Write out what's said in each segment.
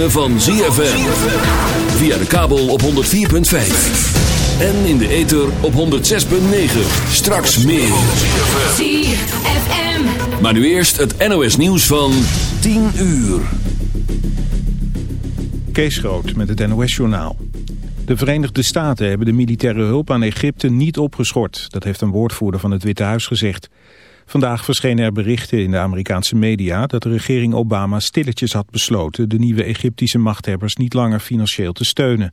Ritme van ZFM. Via de kabel op 104.5. En in de ether op 106.9. Straks meer. ZFM. Maar nu eerst het NOS nieuws van 10 uur. Kees Groot met het NOS-journaal. De Verenigde Staten hebben de militaire hulp aan Egypte niet opgeschort. Dat heeft een woordvoerder van het Witte Huis gezegd. Vandaag verschenen er berichten in de Amerikaanse media... dat de regering Obama stilletjes had besloten... de nieuwe Egyptische machthebbers niet langer financieel te steunen.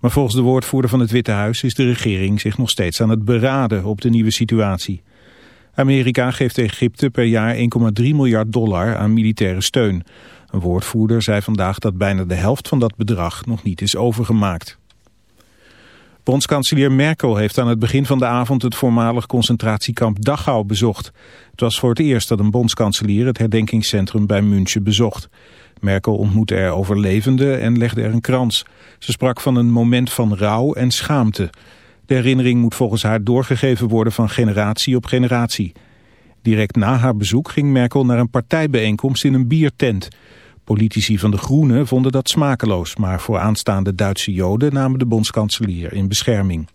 Maar volgens de woordvoerder van het Witte Huis... is de regering zich nog steeds aan het beraden op de nieuwe situatie. Amerika geeft Egypte per jaar 1,3 miljard dollar aan militaire steun. Een woordvoerder zei vandaag dat bijna de helft van dat bedrag nog niet is overgemaakt. Bondskanselier Merkel heeft aan het begin van de avond het voormalig concentratiekamp Dachau bezocht. Het was voor het eerst dat een bondskanselier het herdenkingscentrum bij München bezocht. Merkel ontmoette er overlevenden en legde er een krans. Ze sprak van een moment van rouw en schaamte. De herinnering moet volgens haar doorgegeven worden van generatie op generatie. Direct na haar bezoek ging Merkel naar een partijbijeenkomst in een biertent. Politici van de Groenen vonden dat smakeloos, maar voor aanstaande Duitse Joden namen de bondskanselier in bescherming.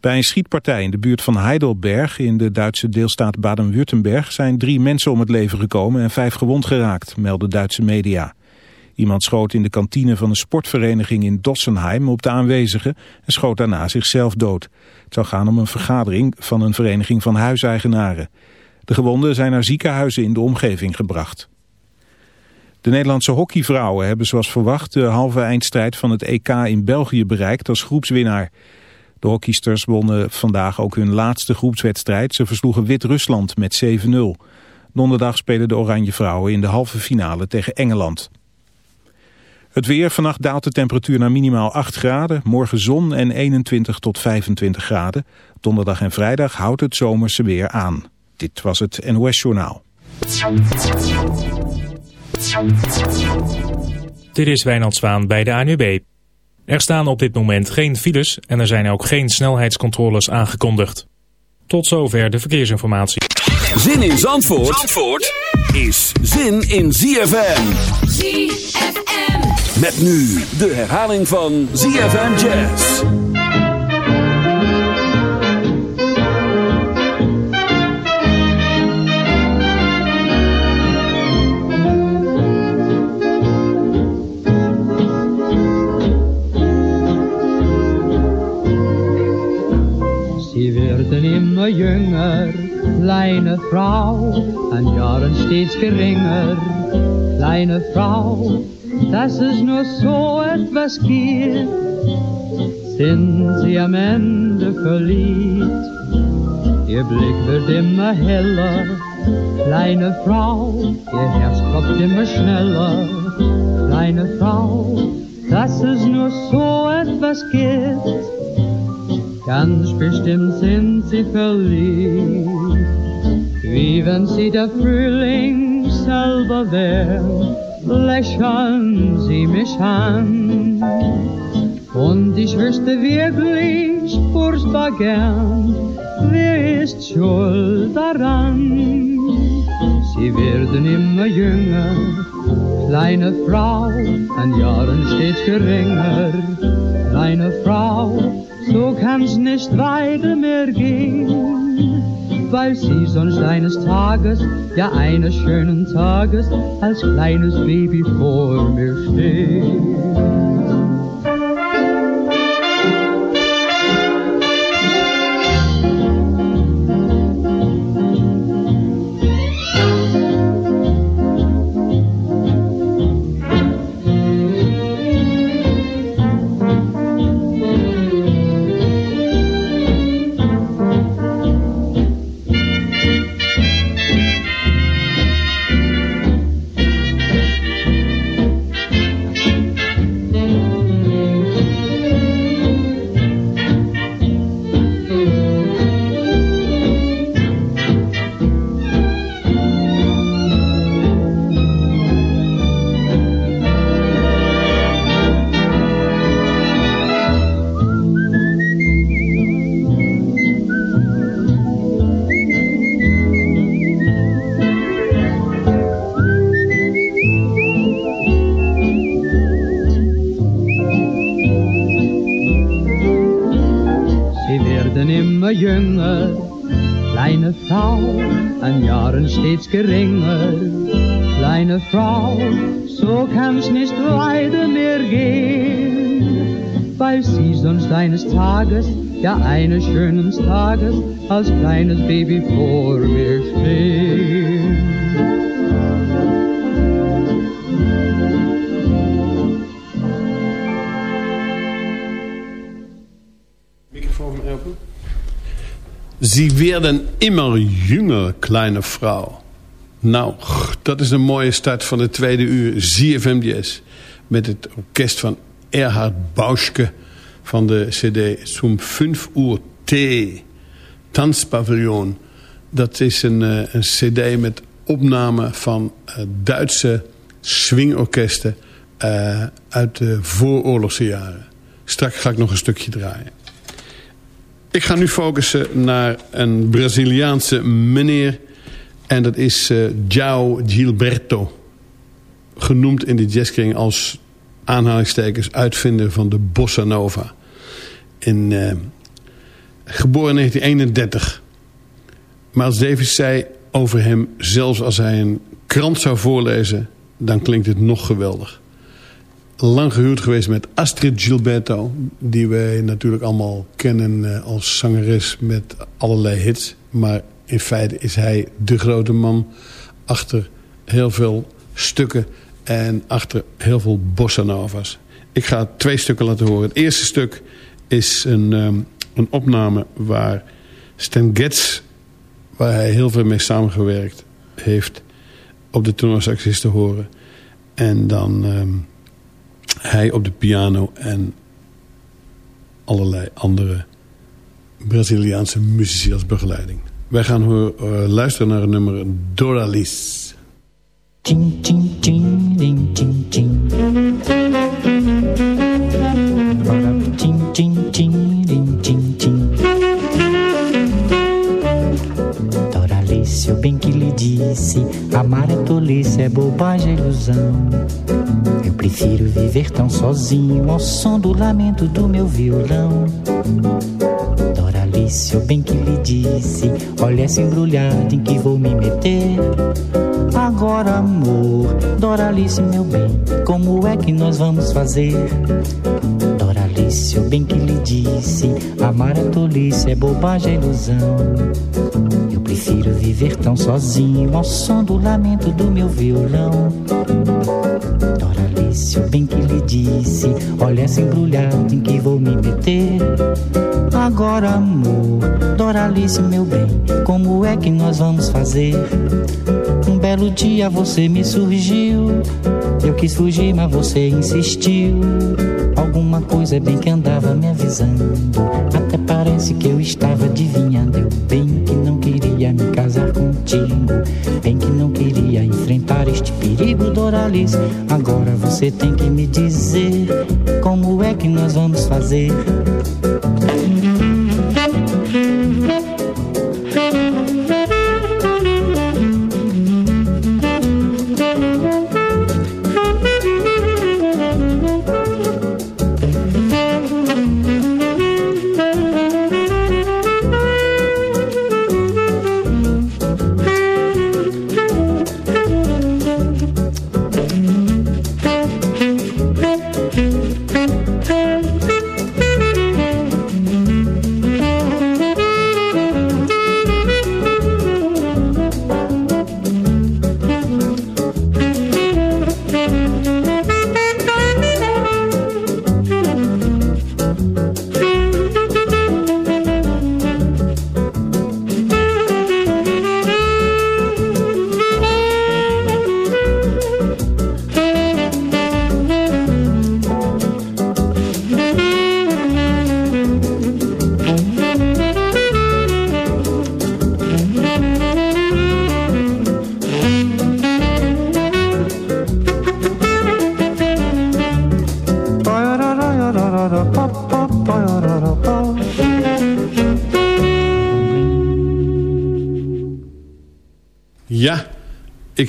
Bij een schietpartij in de buurt van Heidelberg in de Duitse deelstaat Baden-Württemberg zijn drie mensen om het leven gekomen en vijf gewond geraakt, melden Duitse media. Iemand schoot in de kantine van een sportvereniging in Dossenheim op de aanwezigen en schoot daarna zichzelf dood. Het zou gaan om een vergadering van een vereniging van huiseigenaren. De gewonden zijn naar ziekenhuizen in de omgeving gebracht. De Nederlandse hockeyvrouwen hebben zoals verwacht de halve eindstrijd van het EK in België bereikt als groepswinnaar. De hockeysters wonnen vandaag ook hun laatste groepswedstrijd. Ze versloegen Wit-Rusland met 7-0. Donderdag spelen de Oranje Vrouwen in de halve finale tegen Engeland. Het weer, vannacht daalt de temperatuur naar minimaal 8 graden. Morgen zon en 21 tot 25 graden. Donderdag en vrijdag houdt het zomerse weer aan. Dit was het NOS Journaal. Dit is Wijnand Zwaan bij de ANUB. Er staan op dit moment geen files en er zijn ook geen snelheidscontroles aangekondigd. Tot zover de verkeersinformatie. Zin in Zandvoort, Zandvoort is zin in ZFM. ZFM. Met nu de herhaling van ZFM Jazz. Werden immer jünger, kleine Frau, an Jahren stets geringer, kleine Frau, dass es nur so etwas gibt, sind sie am Ende verliebt. Ihr Blick wird immer heller, kleine Frau, ihr Herz klopft immer schneller, kleine Frau, dass es nur so etwas gibt. Ganz bestimmt sind sie verliebt, wie wenn sie der Frühling selber wären, lächeln sie mich an. Und ich wüsste wirklich furchtbar gern, wer ist schuld daran? Sie werden immer jünger, kleine Frau, an Jahren stets geringer, kleine Frau, so kann's nicht weiter mehr gehen, weil sie sonst eines Tages, ja eines schönen Tages, als kleines Baby vor mir steht. Stets geringer. Kleine Frau, so kann's nicht weiter mehr gehen, weil sie sonst eines Tages, ja eines schönen Tages, als kleines Baby vor mir stehen. Sie werden immer jünger, kleine Frau. Nou, dat is een mooie start van de tweede uur ZFM. Met het orkest van Erhard Bauschke van de cd Zum 5 uur T. Tanzpavillon. Dat is een, eh, een cd met opname van uh, Duitse swingorkesten uh, uit de vooroorlogse jaren. Straks ga ik nog een stukje draaien. Ik ga nu focussen naar een Braziliaanse meneer. En dat is uh, João Gilberto. Genoemd in de jazzkring als aanhalingstekens uitvinder van de bossa nova. In, uh, geboren in 1931. Maar als Davis zei over hem... zelfs als hij een krant zou voorlezen... dan klinkt het nog geweldig lang gehuwd geweest met Astrid Gilberto. Die wij natuurlijk allemaal kennen eh, als zangeres met allerlei hits. Maar in feite is hij de grote man achter heel veel stukken en achter heel veel bossa novas. Ik ga twee stukken laten horen. Het eerste stuk is een, um, een opname waar Stan Getz, waar hij heel veel mee samengewerkt heeft, op de tenorsax te horen. En dan... Um, hij op de piano en allerlei andere Braziliaanse muzici als begeleiding. Wij gaan hoor, uh, luisteren naar het nummer Doralis. Ching, ching. Ching, ching, ching, ding, ching, ching. Doralice, eu bem que lhe disse, amar é tolice, é bobagem, é ilusão. Prefiro viver tão sozinho ao som do lamento do meu violão. Doralice, eu bem que lhe disse: Olha essa embrulhada em que vou me meter. Agora, amor, Doralice, meu bem, como é que nós vamos fazer? Doralice, eu bem que lhe disse: Amar é tolice, é bobagem, é ilusão. Eu prefiro viver tão sozinho ao som do lamento do meu violão disse, o bem que lhe disse. Olha essa embrulhada em que vou me meter. Agora, amor, Doralice, meu bem, como é que nós vamos fazer? Um belo dia você me surgiu. Eu quis fugir, mas você insistiu. Alguma coisa bem que andava me avisando. Até parece que eu estava adivinhando. Eu bem que não queria me casar contigo. Bem que não queria enfrentar este perigo, Doralice. Agora você tem que me dizer como é que nós vamos fazer.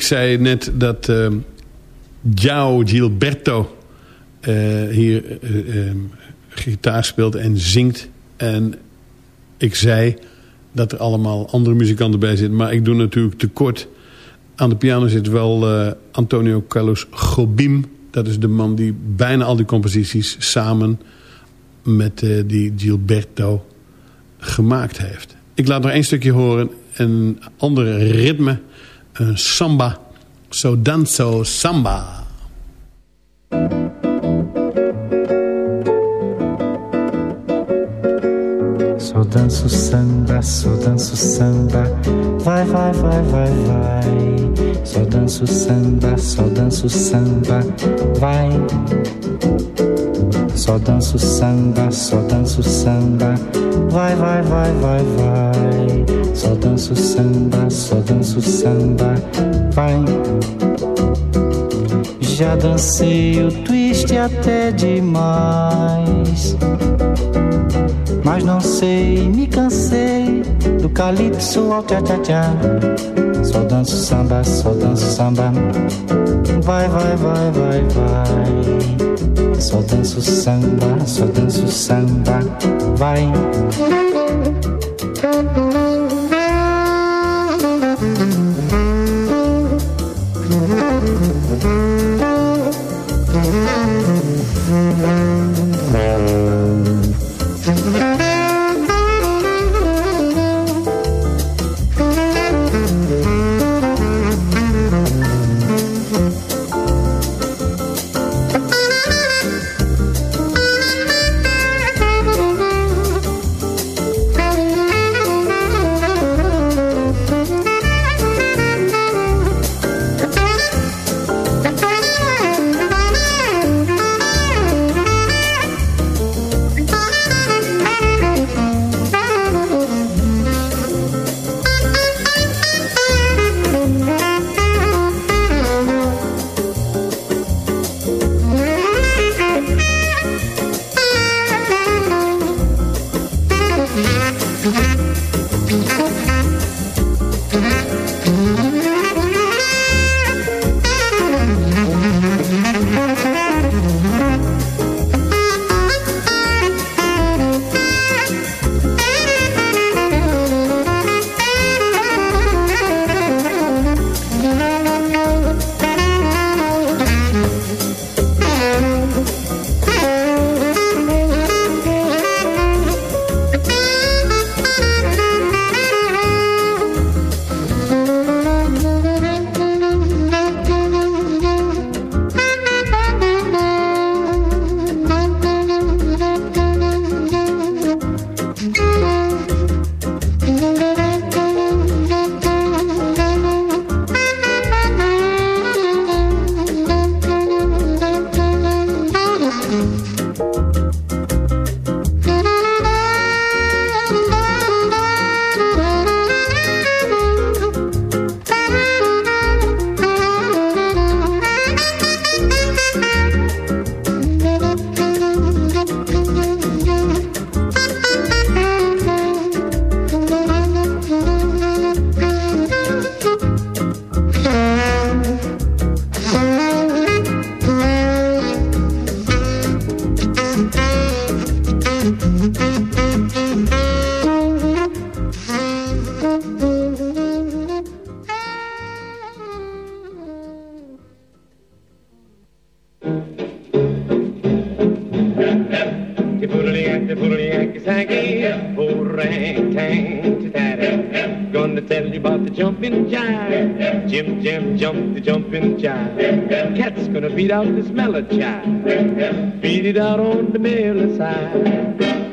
Ik zei net dat uh, Giao Gilberto uh, hier uh, gitaar speelt en zingt. En ik zei dat er allemaal andere muzikanten bij zitten. Maar ik doe natuurlijk tekort. Aan de piano zit wel Antonio Carlos Gobim. Dat is de man die bijna al die composities samen met die Gilberto gemaakt heeft. Ik laat nog één stukje horen. Een andere ritme. Een samba. So danzo samba. Só danço samba, só danço samba. Vai, vai, vai, vai, vai. Só danço samba, só danço samba. Vai. Só danço samba, só danço samba. Vai, vai, vai, vai, vai. Só danço samba, só danço samba. Vai. Já dancei o twist até demais mas não sei, me cansei do calypso ao tchá-tchá-tchá. Só danço samba, só danço samba. Vai, vai, vai, vai, vai. Só danço samba, só danço samba. Vai. jumping jive. Jim Jam jump the jumping jive. Cat's gonna beat out this mellow jive. Beat it out on the mellow side.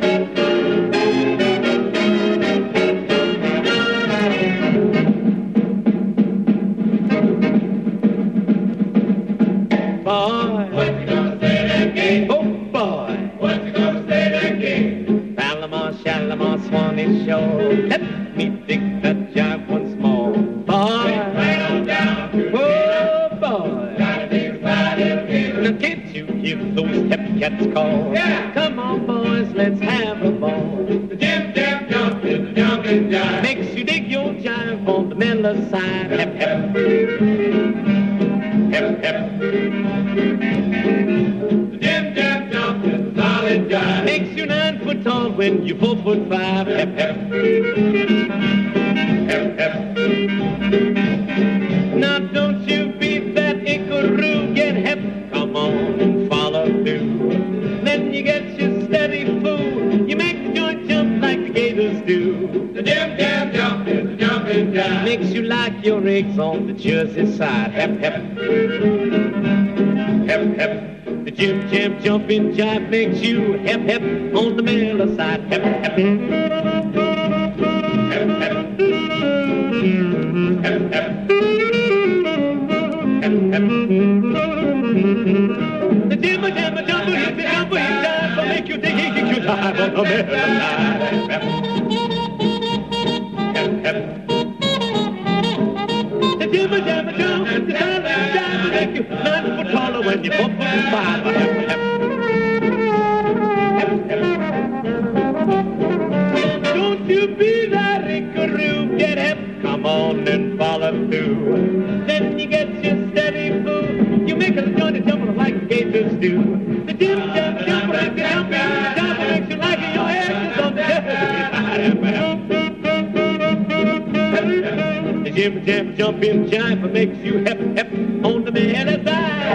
Jumping jive makes you hep hep on the Miller side. Hep hip, come on and follow through. Then you get your steady food, you make a joint jump like gators do. The jim jam jump like the jumping, jump makes you like your head is on the The jim jam jumping jive makes you hep hep on the man side.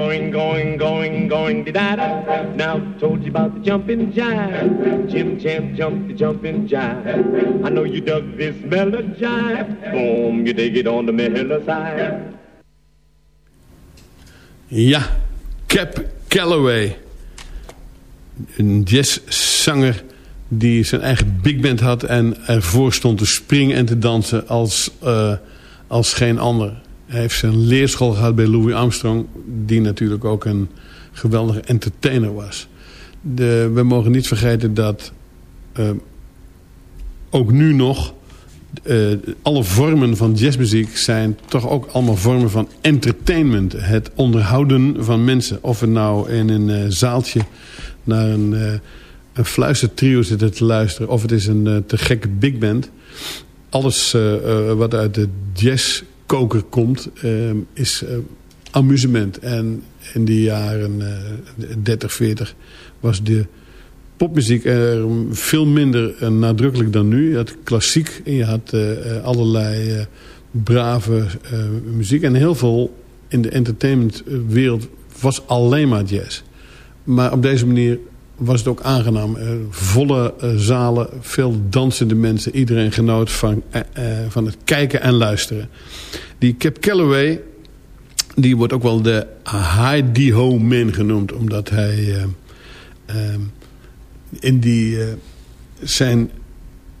Going going going going da da. Now you about the jumping jive. Jim jam jump the jumping jive. I know you dug this mellow jive. Boom, you dig it on the mellow side. Ja, Cap Calloway. Een jazzzanger die zijn eigen big band had... en ervoor stond te springen en te dansen als, eh, als geen ander. Hij heeft zijn leerschool gehad bij Louis Armstrong... die natuurlijk ook een geweldige entertainer was. De, we mogen niet vergeten dat eh, ook nu nog... eh, alle vormen van jazzmuziek zijn toch ook allemaal vormen van entertainment. Het onderhouden van mensen. Of het nou in een eh, zaaltje naar een, eh, een fluistertrio zit te luisteren... of het is een te gekke big band. Alles wat uit de jazzkoker komt eh, is amusement. En in die jaren eh 30, 40 was de popmuziek er veel minder eh, nadrukkelijk dan nu. Je had klassiek en je had eh, allerlei eh, brave muziek. En heel veel in de entertainmentwereld was alleen maar jazz. Maar op deze manier was het ook aangenaam. Volle zalen, veel dansende mensen. Iedereen genoot van, van het kijken en luisteren. Die Cap Calloway, die wordt ook wel de Hi-Di-Ho Man genoemd. Omdat hij in die, eh, zijn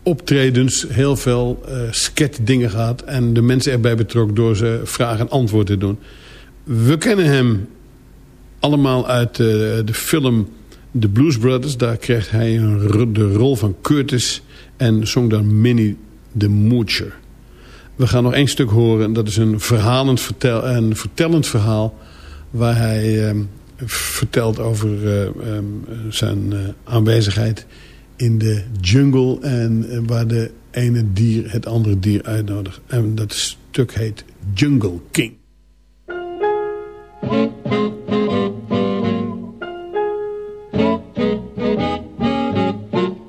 optredens heel veel eh sket dingen gehad. En de mensen erbij betrok door ze vraag en antwoord te doen. We kennen hem allemaal uit eh, de film The Blues Brothers. Daar kreeg hij de rol van Curtis en zong dan Minnie the Moocher. We gaan nog één stuk horen. Dat is een, verhalend vertel, een vertellend verhaal... waar hij ehm, vertelt over eh, ehm, zijn eh, aanwezigheid in de jungle... en eh, waar de ene dier het andere dier uitnodigt. En dat stuk heet Jungle King.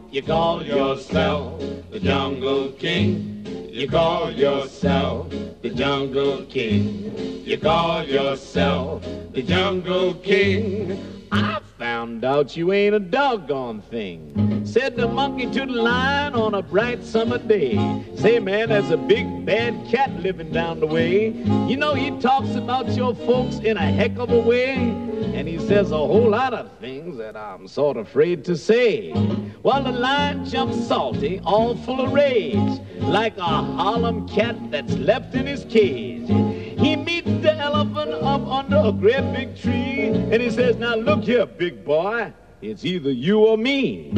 You call yourself the Jungle King. You call yourself the Jungle King. You call yourself the Jungle King. I found out you ain't a doggone thing. Said the monkey to the lion on a bright summer day. Say, man, there's a big bad cat living down the way. You know, he talks about your folks in a heck of a way. And he says a whole lot of things that I'm sort of afraid to say. While the lion jumps salty, all full of rage, like a Harlem cat that's left in his cage. He meets the elephant up under a great big tree, and he says, Now look here, big boy, it's either you or me.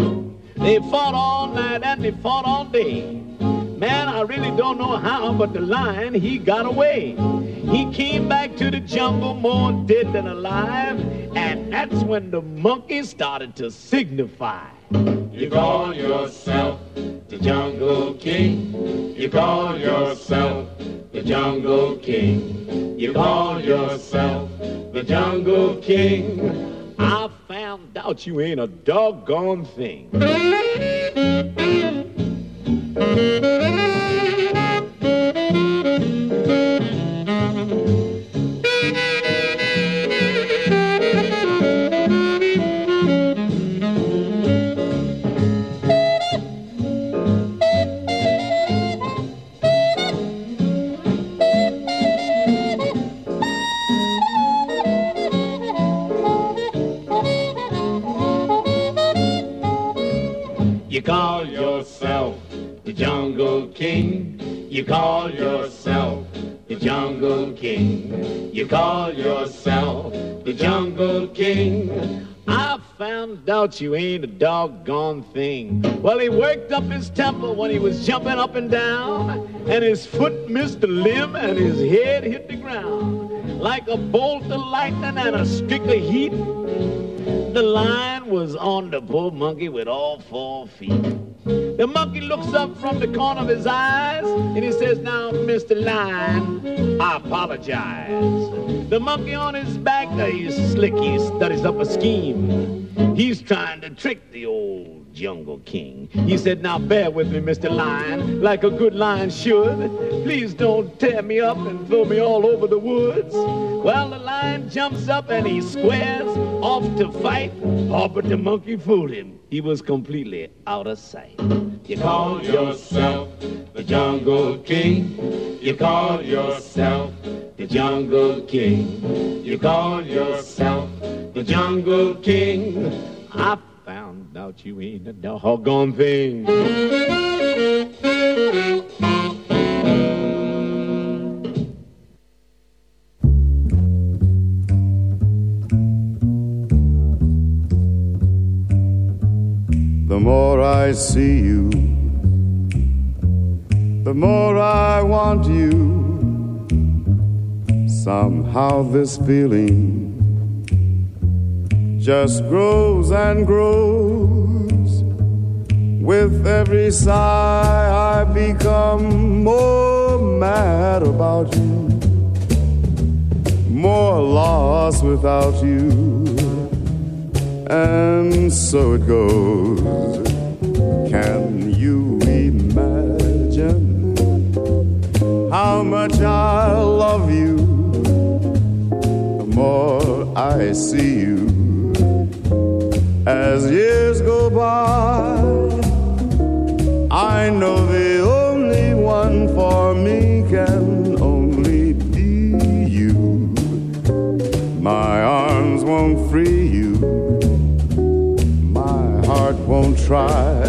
They fought all night and they fought all day. Man, I really don't know how, but the lion, he got away. He came back to the jungle more dead than alive, and that's when the monkey started to signify. You call yourself the Jungle King. You call yourself the Jungle King. You call yourself the Jungle King. I found out you ain't a doggone thing. You call yourself the jungle king. You call yourself the jungle king. I found out you ain't a doggone thing. Well, he worked up his temper when he was jumping up and down, and his foot missed a limb and his head hit the ground. Like a bolt of lightning and a streak of heat, the lion was on the poor monkey with all four feet. The monkey looks up from the corner of his eyes and he says, Now, Mr. Lion, I apologize. The monkey on his back, he's slick, he studies up a scheme. He's trying to trick the old jungle king. He said, Now bear with me, Mr. Lion, like a good lion should. Please don't tear me up and throw me all over the woods. Well, the lion jumps up and he squares off to fight. Oh, but the monkey fooled him. He was completely out of sight. You call yourself the jungle king. You call yourself the jungle king. You call yourself the jungle king. I out you ain't a doggone thing. The more I see you, the more I want you. Somehow this feeling just grows and grows. With every sigh, I become more mad about you, more lost without you. And so it goes. Can you imagine how much I love you? The more I see you as years go by, I know the only one for me can only be you. My arms won't free you, my heart won't try.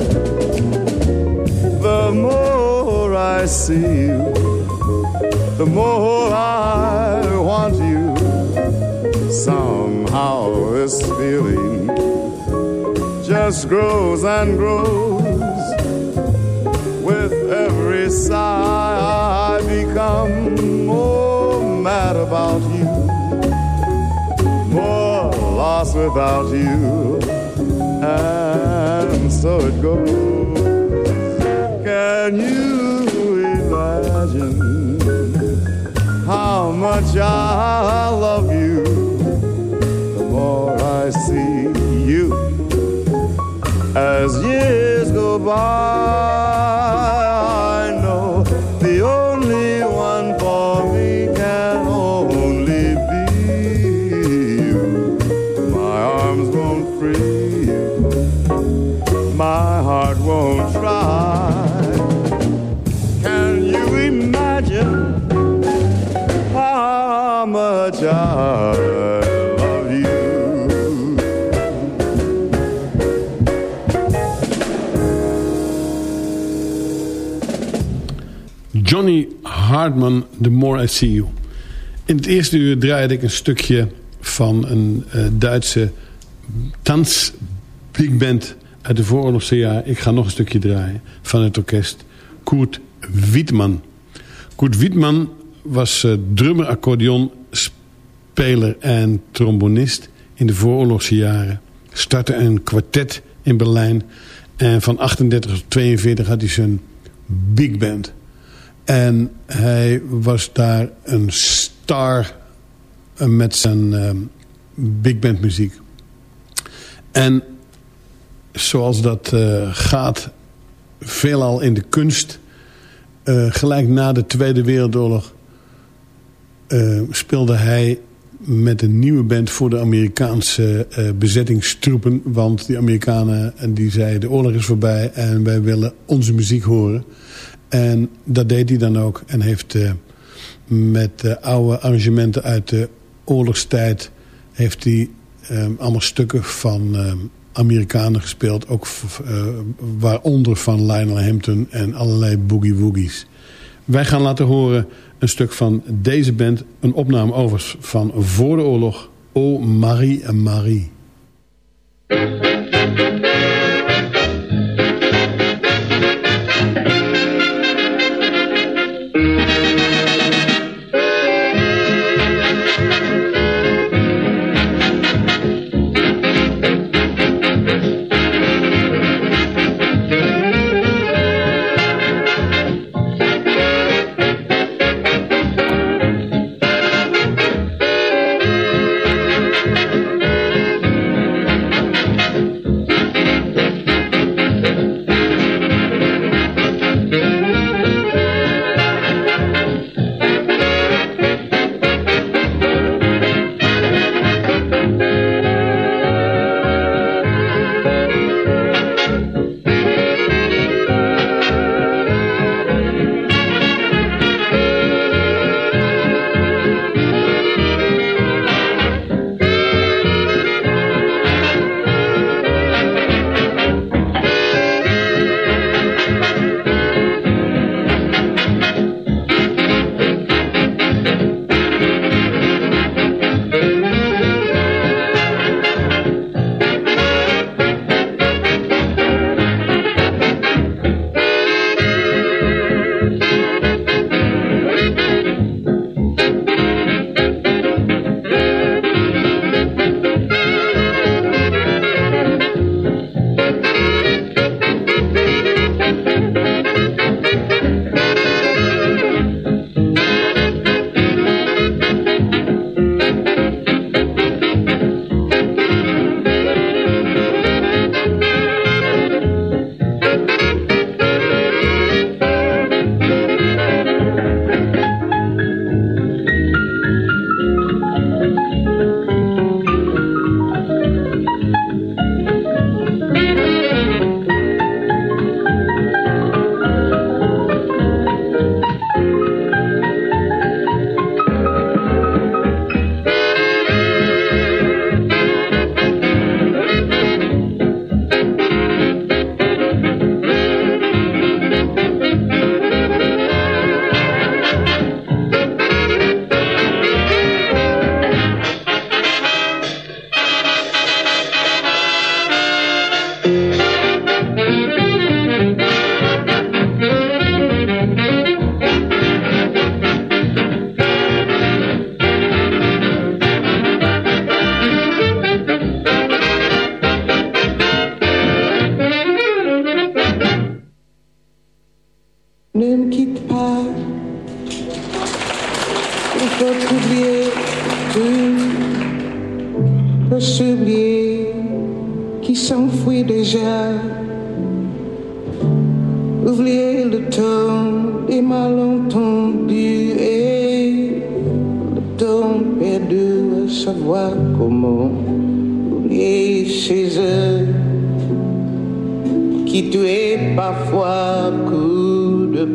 The more I see you, the more I want you. Somehow this feeling just grows and grows. With every sigh, I become more mad about you, more lost without you, and so it goes. Can you imagine how much I love you? As years go by, Hartman, The More I See You. In het eerste uur draaide ik een stukje van een eh, Duitse dans big band uit de vooroorlogse jaar. Ik ga nog een stukje draaien van het orkest Kurt Wittmann. Kurt Wittmann was eh, drummer, accordeon, speler en trombonist in de vooroorlogse jaren. Startte een kwartet in Berlijn en van 38 tot 42 had hij zijn big band. En hij was daar een star eh, met zijn eh, big band muziek. En zoals dat eh, gaat, veelal in de kunst... eh, gelijk na de Tweede Wereldoorlog... speelde hij met een nieuwe band voor de Amerikaanse bezettingstroepen. Want die Amerikanen en die zeiden de oorlog is voorbij en wij willen onze muziek horen. En dat deed hij dan ook. En heeft eh, met eh, oude arrangementen uit de oorlogstijd... heeft hij eh, allemaal stukken van eh, Amerikanen gespeeld. Ook uh, waaronder van Lionel Hampton en allerlei boogie-woogies. Wij gaan laten horen een stuk van deze band. Een opname overigens van voor de oorlog. Oh Marie en Marie.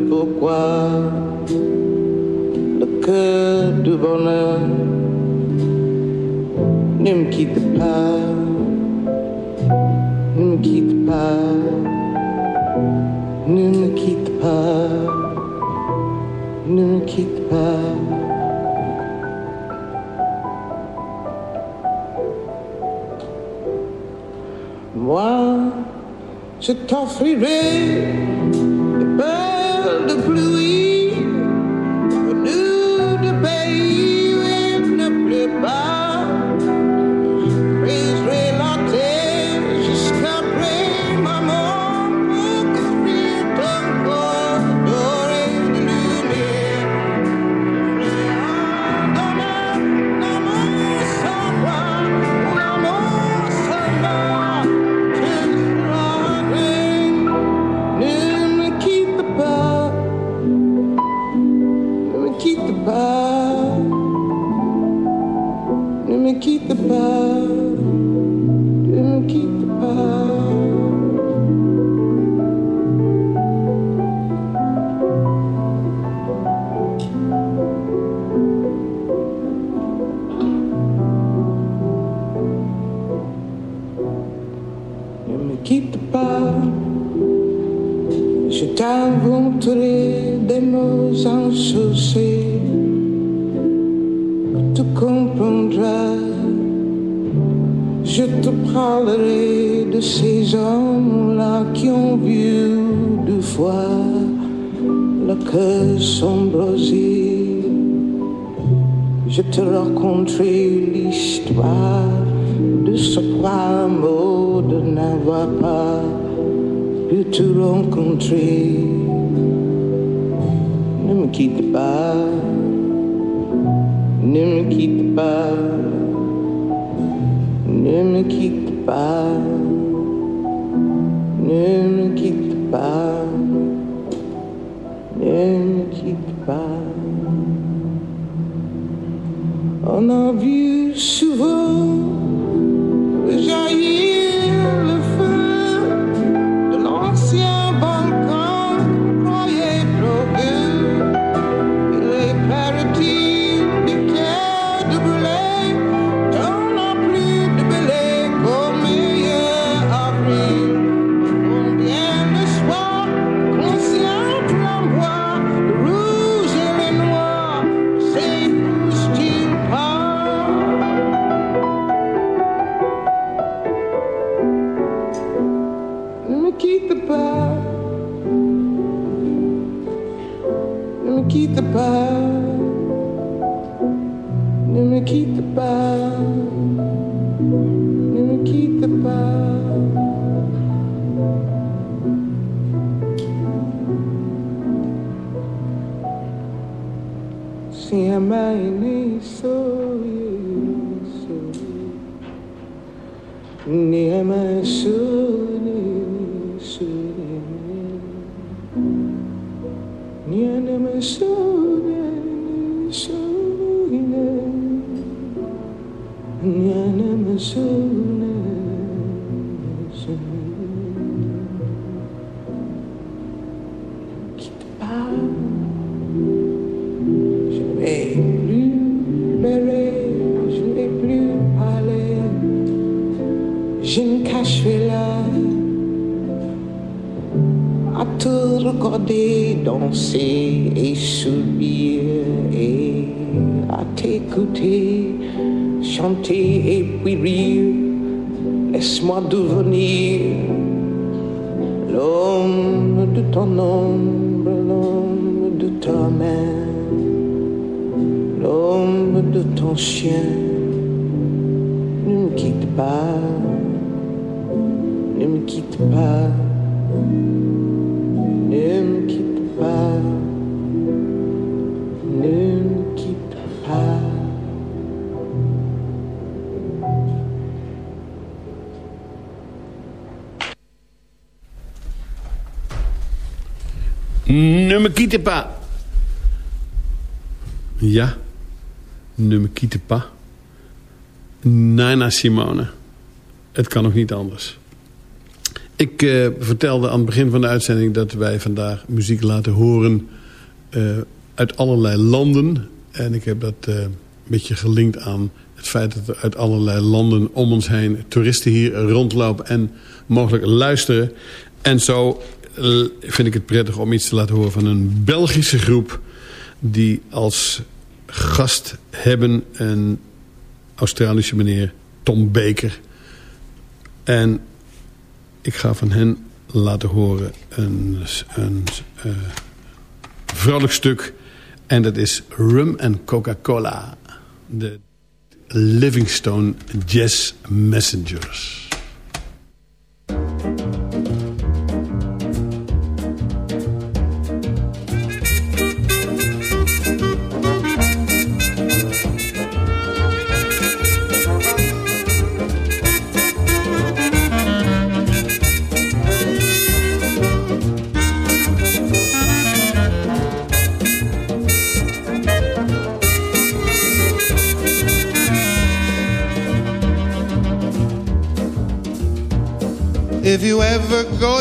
pourquoi, le cœur du bonheur ne me quitte pas, ne me quitte pas, ne me quitte pas, ne me quitte pas. Moi, je t'offrirai mot de n'avoir pas pu te rencontrer. Ne me quitte pas, ne me quitte pas. Ne me quitte pas, ne me quitte pas, ne me quitte pas. On a vu souvent danser et sourire et à t'écouter chanter et puis rire. Laisse-moi devenir l'homme de ton de ta de ton chien. Ne me quitte pas, ne me quitte pas, ne me quitte pas, ne me quitte pas. Ne me quitte pas. Ja, ne me quitte pas. Nina Simone. Het kan nog niet anders. Ik eh, vertelde aan het begin van de uitzending dat wij vandaag muziek laten horen eh, uit allerlei landen. En ik heb dat eh, een beetje gelinkt aan het feit dat er uit allerlei landen om ons heen toeristen hier rondlopen en mogelijk luisteren. En zo vind ik het prettig om iets te laten horen van een Belgische groep die als gast hebben een Australische meneer Tom Baker. En ik ga van hen laten horen een, een uh, vrolijk stuk. En dat is Rum and Coca-Cola. De Livingstone Jazz Messengers.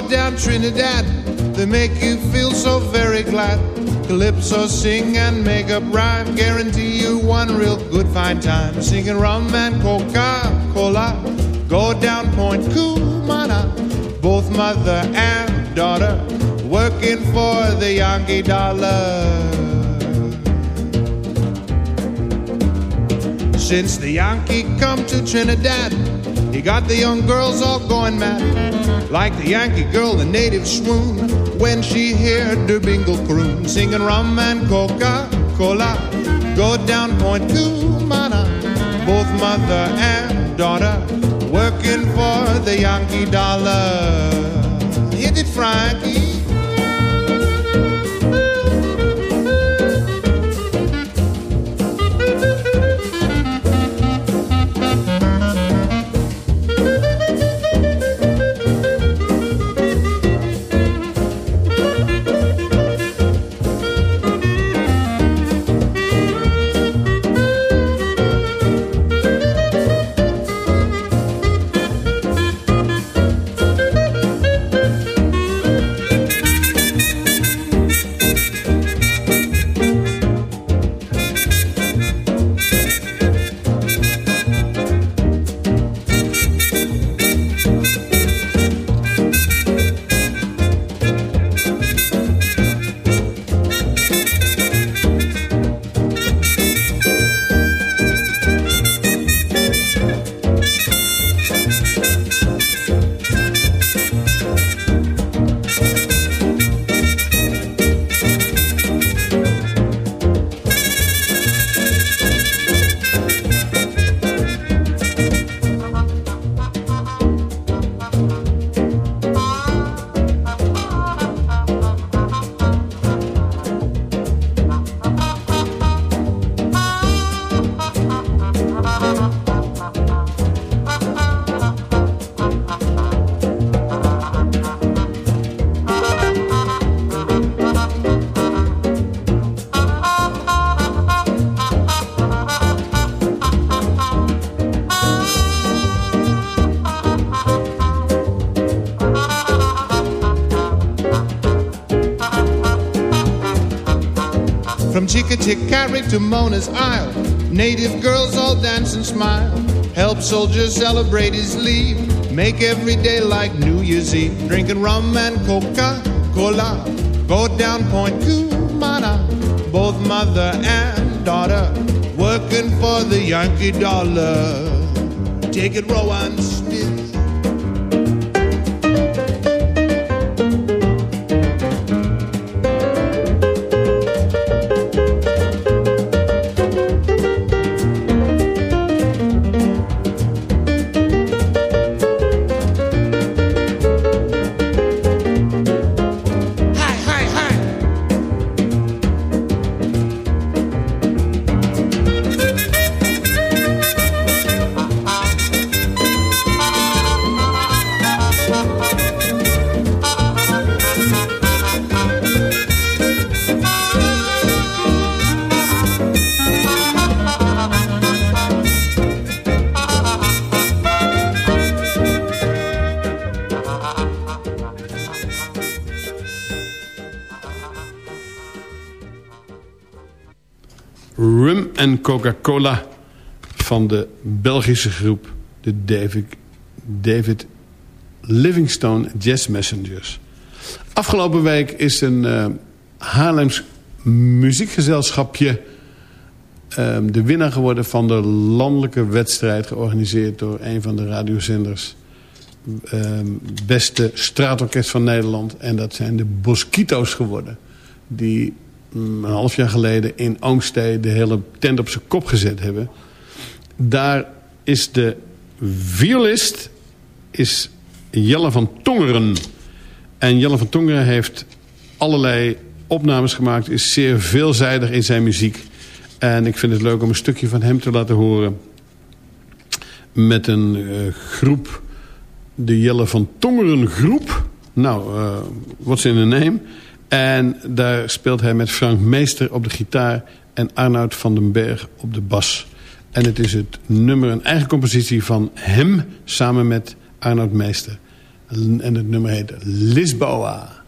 Down Trinidad, they make you feel so very glad. Calypso sing and make up rhyme, guarantee you one real good fine time. Singing rum and Coca-Cola, go down Point Cumana, both mother and daughter working for the Yankee dollar. Since the Yankee come to Trinidad, he got the young girls all going mad. Like the Yankee girl, the natives swoon when she heard the bingle croon singing rum and Coca-Cola. Go down Point Cumana, both mother and daughter working for the Yankee dollar. Hit it, Frankie. Chickachick to Mona's Isle. Native girls all dance and smile. Help soldiers celebrate his leave. Make every day like New Year's Eve. Drinking rum and Coca-Cola. Go down Point Cumana. Both mother and daughter. Working for the Yankee dollar. Take it, Rowan en Coca-Cola van de Belgische groep de David, David Livingstone Jazz Messengers. Afgelopen week is een uh, Haarlems muziekgezelschapje uh, de winnaar geworden van de landelijke wedstrijd georganiseerd door een van de radiozenders. Uh, beste straatorkest van Nederland. En dat zijn de Boskito's geworden. Die een half jaar geleden in Oomstee de hele tent op zijn kop gezet hebben. Daar is de violist is Jelle van Tongeren. En Jelle van Tongeren heeft allerlei opnames gemaakt. Is zeer veelzijdig in zijn muziek. En ik vind het leuk om een stukje van hem te laten horen. Met een uh, groep. De Jelle van Tongeren groep. Nou, uh, what's in the name? En daar speelt hij met Frank Meester op de gitaar... en Arnoud van den Berg op de bas. En het is het nummer, een eigen compositie van hem... samen met Arnoud Meester. En het nummer heet Lisboa.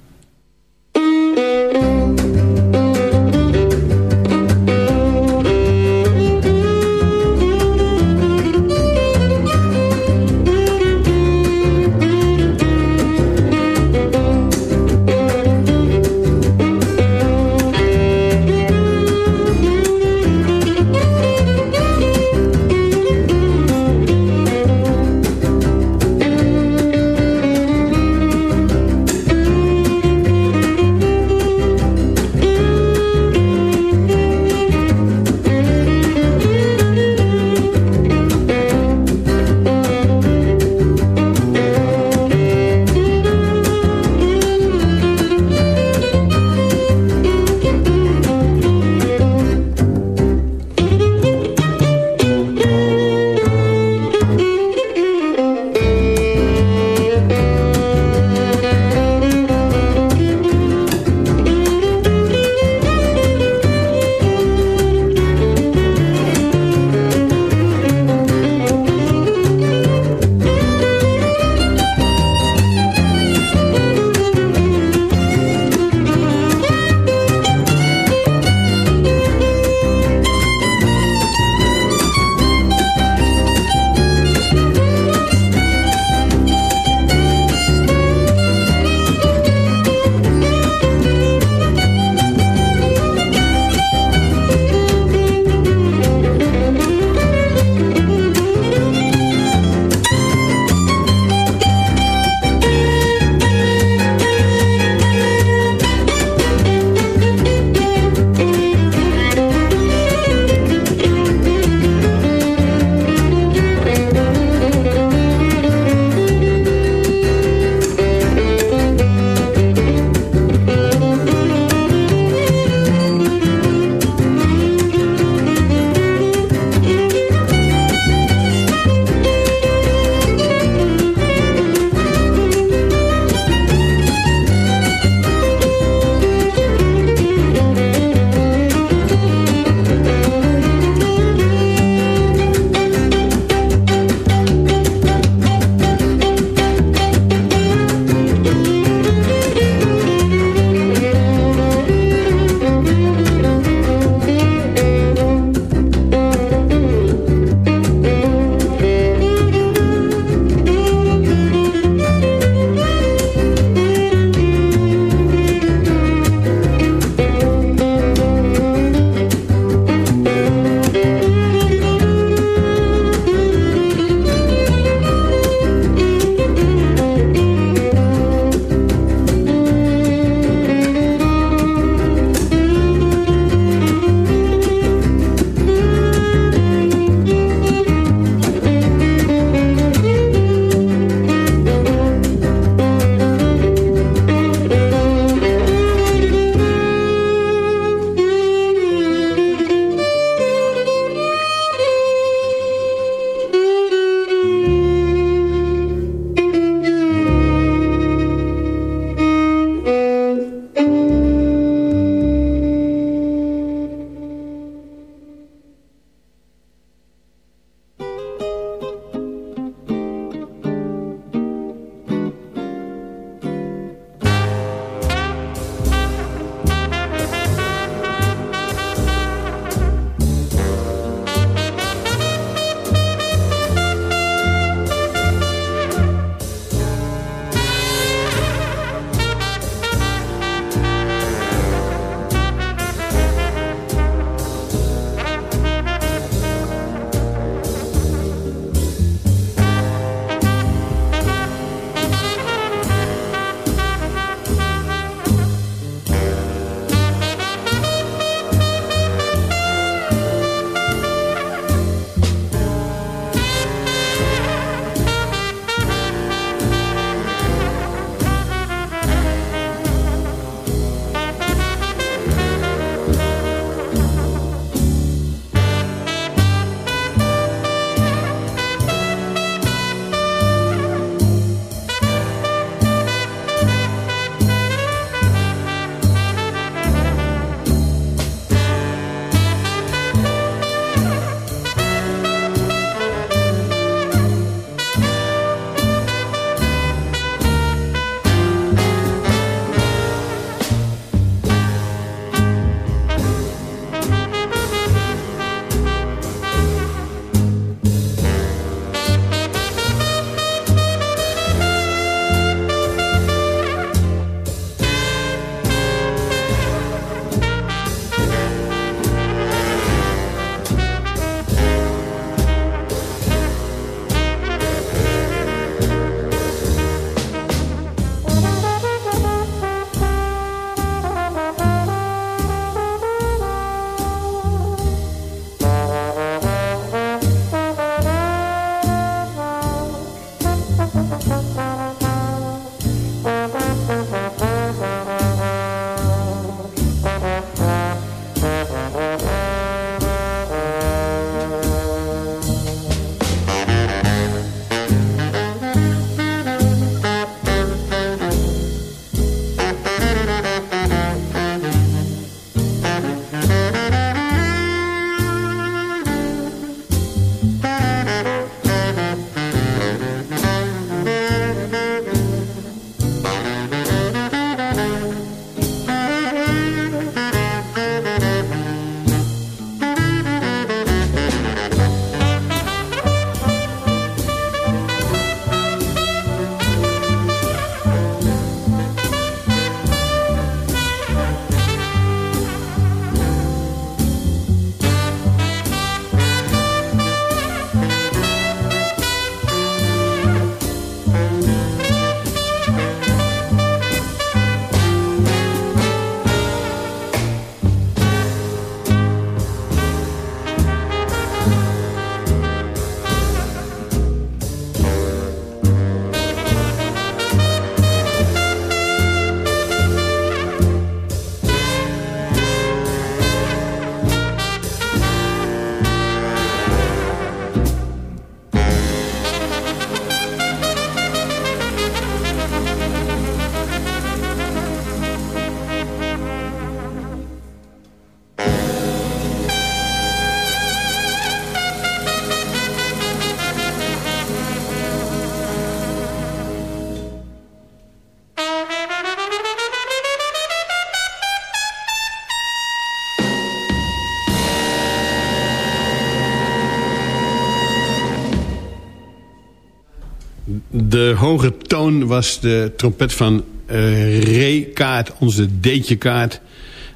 De hoge toon was de trompet van uh, Kaart, onze deetje kaart...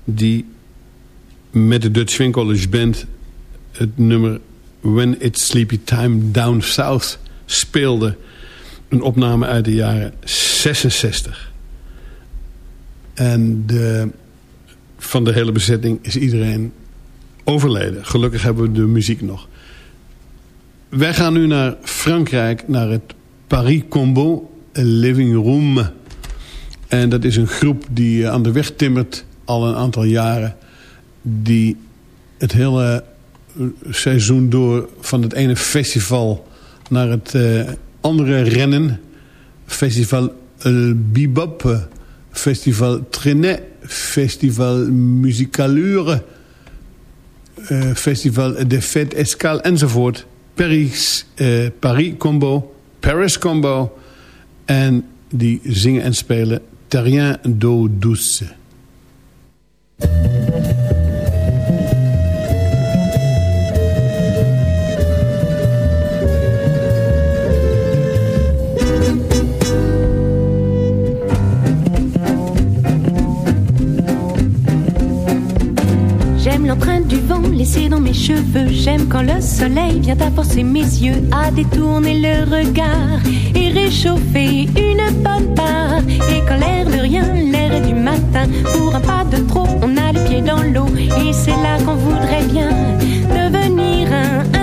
die met de Dutch Swing College Band het nummer When It's Sleepy Time Down South speelde. Een opname uit de jaren 66. En de, van de hele bezetting is iedereen overleden. Gelukkig hebben we de muziek nog. Wij gaan nu naar Frankrijk, naar het Paris Combo Living Room. En dat is een groep die aan de weg timmert al een aantal jaren. Die het hele seizoen door van het ene festival naar het uh, andere rennen. Festival El Bebop, Festival Trenet, Festival Musicalure, Festival de Fête Escale enzovoort. Paris, Paris Combo, Paris Combo. En die zingen en spelen Terrien d'eau douce. Dans mes cheveux. J'aime quand le soleil vient à forcer mes yeux à détourner le regard et réchauffer une bonne part. Et quand l'air de rien, l'air du matin, pour un pas de trop, on a les pieds dans l'eau. Et c'est là qu'on voudrait bien devenir un,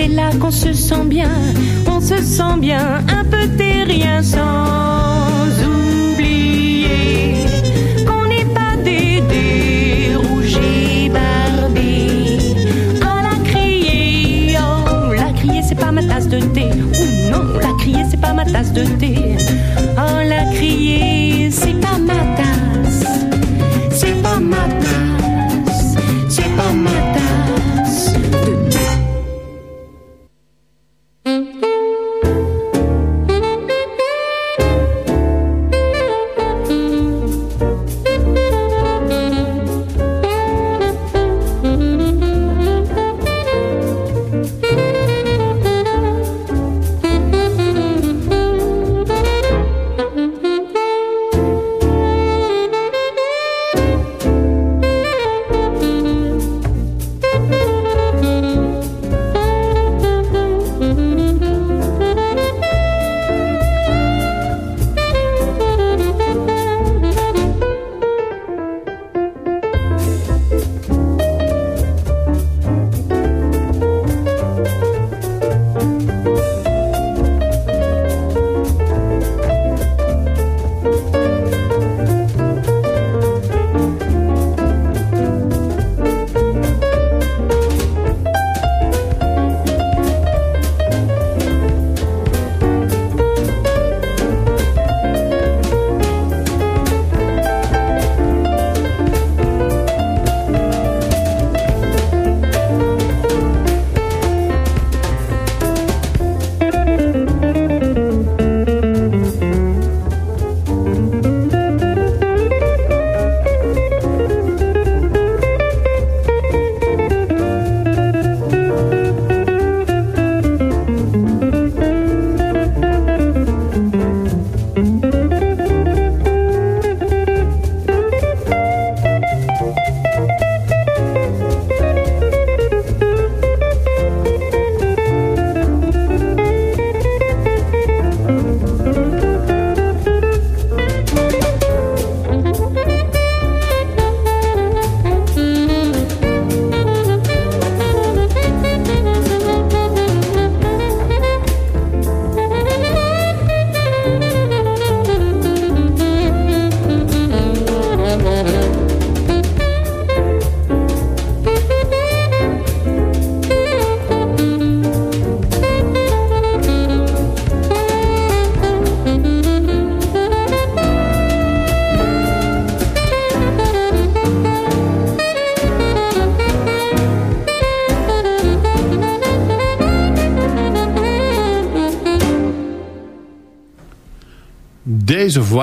c'est là qu'on se sent bien, on se sent bien un peu terrien sans oublier qu'on n'est pas des, des rouges et barbés. Oh la criée, oh la criée c'est pas ma tasse de thé, ou non la criée c'est pas ma tasse de thé. Oh la criée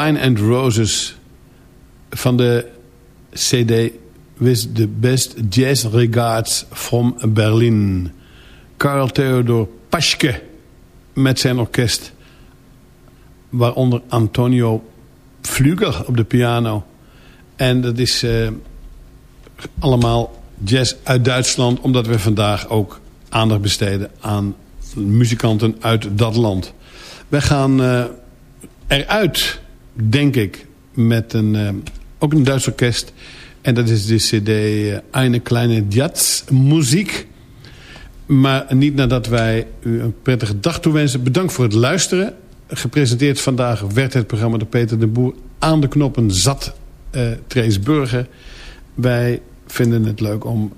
Wine and Roses van de CD With the Best Jazz Regards from Berlin. Karl Theodor Paschke met zijn orkest. Waaronder Antonio Flügel op de piano. En dat is uh, allemaal jazz uit Duitsland. Omdat we vandaag ook aandacht besteden aan muzikanten uit dat land. Wij gaan uh, eruit, denk ik, met een, uh, ook een Duits orkest. En dat is de cd uh, Eine Kleine Muziek. Maar niet nadat wij u een prettige dag toewensen. Bedankt voor het luisteren. Gepresenteerd vandaag werd het programma de Peter de Boer aan de knoppen zat uh, Trace Burger. Wij vinden het leuk om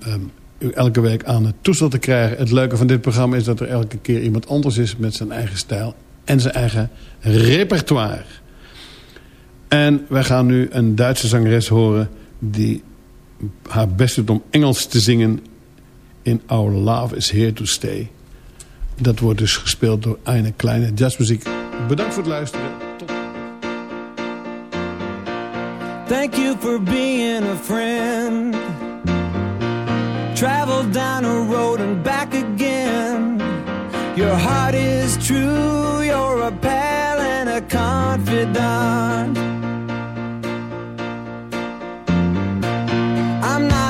u elke week aan het toestel te krijgen. Het leuke van dit programma is dat er elke keer iemand anders is met zijn eigen stijl en zijn eigen repertoire. En wij gaan nu een Duitse zangeres horen die haar best doet om Engels te zingen in Our Love is Here to Stay. Dat wordt dus gespeeld door een kleine jazzmuziek. Bedankt voor het luisteren. Tot... Thank you for being a friend. Travel down a road and back again. Your heart is true, you're a pal and a confidant.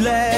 Let.